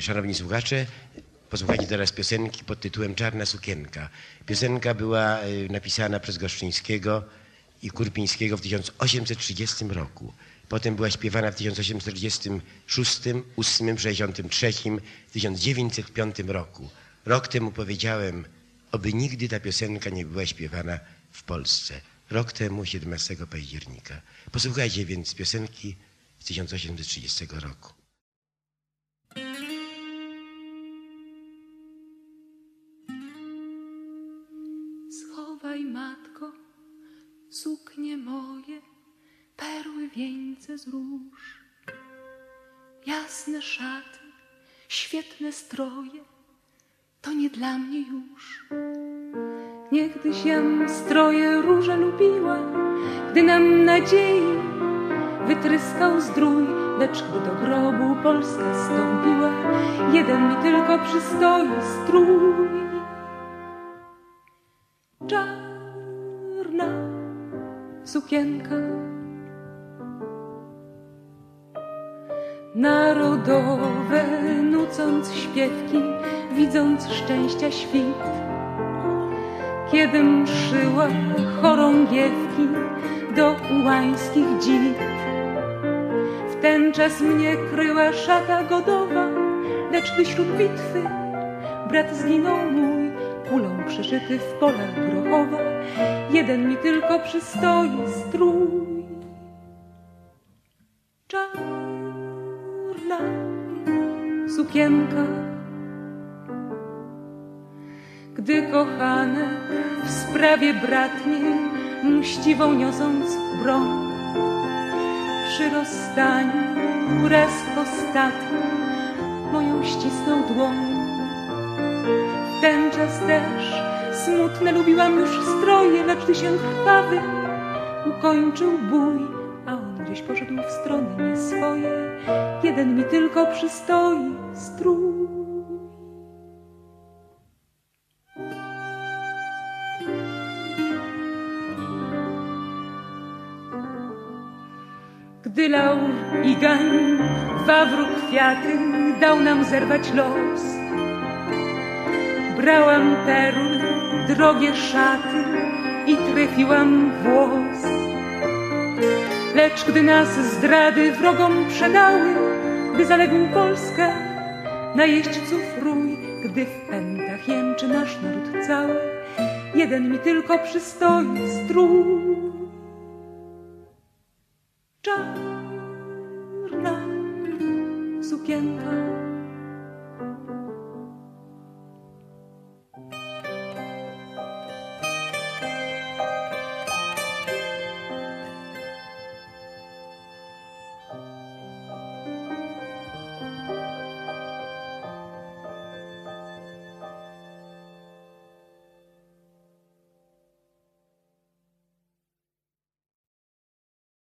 szanowni słuchacze, posłuchajcie teraz piosenki pod tytułem Czarna sukienka. Piosenka była y, napisana przez Goszczyńskiego i Kurpińskiego w 1830 roku. Potem była śpiewana w 1846, 8, 63, 1905 roku. Rok temu powiedziałem, oby nigdy ta piosenka nie była śpiewana w Polsce. Rok temu, 17 października. Posłuchajcie więc piosenki z 1830 roku. Suknie moje, perły wieńce z róż. Jasne szaty, świetne stroje, to nie dla mnie już. Niegdyś jam stroje róże lubiła, gdy nam nadziei wytryskał zdrój, lecz gdy do grobu Polska stąpiła, jeden mi tylko przystoi strój. Czarna sukienka Narodowe nucąc śpiewki, widząc szczęścia świt. Kiedym szyła chorągiewki do ułańskich dziw. W ten czas mnie kryła szata godowa, lecz gdy śród bitwy brat zginął mój, kulą przeszyty w polach grochowa, jeden mi tylko przystoi strój. Czarna sukienka, gdy kochane w sprawie bratniej, mściwą niosąc broń, przy rozstaniu raz ostatni moją ścisnął dłoń. W ten czas też smutne lubiłam już stroje, lecz się krwawy ukończył bój, a on gdzieś poszedł w strony nie swoje, jeden mi tylko przystoi strój. Gdy lał i gań wawru kwiaty dał nam zerwać los. Brałam perły, drogie szaty i trefiłam w włos. Lecz gdy nas zdrady wrogom przedały, gdy zaległ Polska na jeźdźców rój, gdy w pętach jęczy nasz naród cały, jeden mi tylko przystoi strój. Czarna sukienka